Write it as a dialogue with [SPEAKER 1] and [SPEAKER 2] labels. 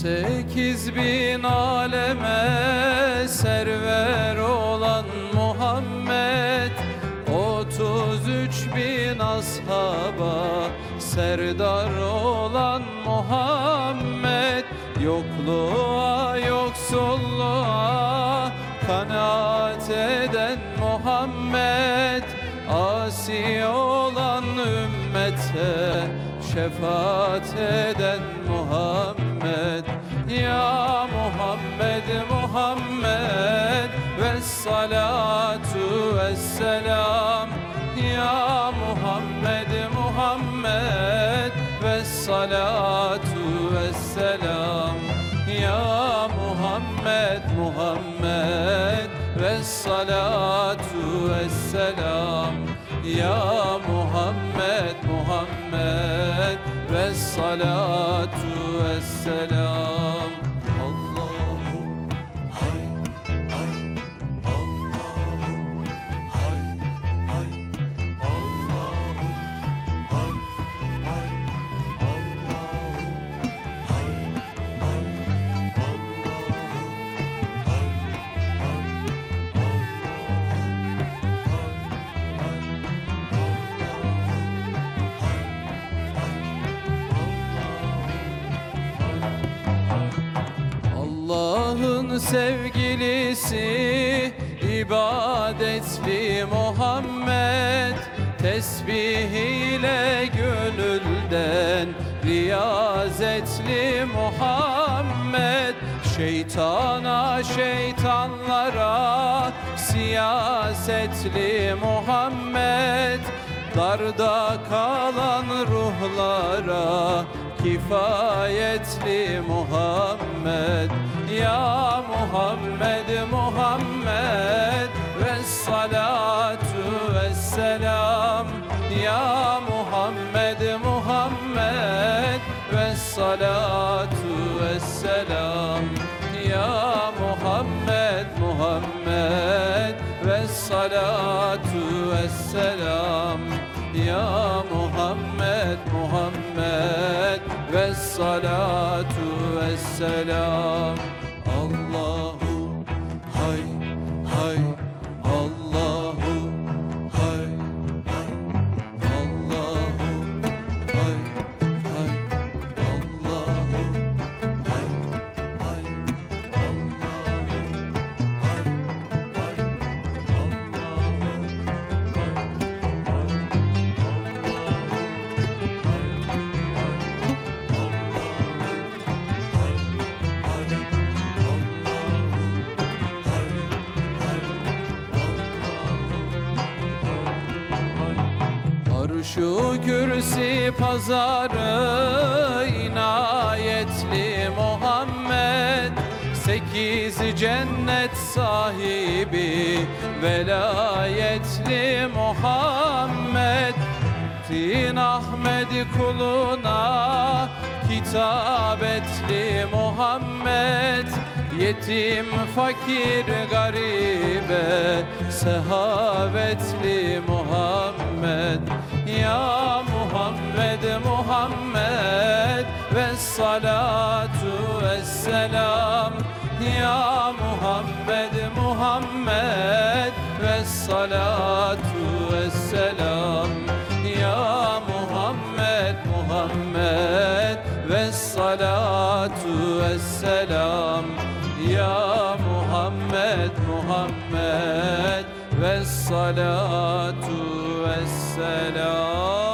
[SPEAKER 1] Sekiz bin aleme server olan Muhammed Otuz üç bin ashaba serdar olan Muhammed. Yokluğa yoksulluğa kanaat eden Muhammed Asi olan ümmete şefaat eden Muhammed Ya Muhammed Muhammed ve salatu ve selam Ya Muhammed Muhammed ve salatu ve selam Ya Muhammed Muhammed ve salatu ve selam Ya Muhammed Muhammed ve salatu ve selam Allah'ın sevgilisi ibadetli Muhammed. Tesbih ile gönülden riyazetli Muhammed. Şeytana şeytanlara siyasetli Muhammed. Darda kalan ruhlara kifayetli Muhammed. Ya Muhammed Muhammed ve salatu ve selam Ya Muhammed Muhammed ve salatu ve selam Ya Muhammed Muhammed ve salatu ve selam Ya salatu Arşu kürsi pazarı inayetli Muhammed. Sekiz cennet sahibi velayetli Muhammed. Tin Ahmed kuluna kitabetli Muhammed Yetim, fakir, garibe, sehavetli Muhammed. Ya Muhammed, Muhammed ve salatu ve selam Ya Muhammed, Muhammed ve salatu ve selam Ya Muhammed, Muhammed ve salatu ve selam Muhammed, ve salatu ve selam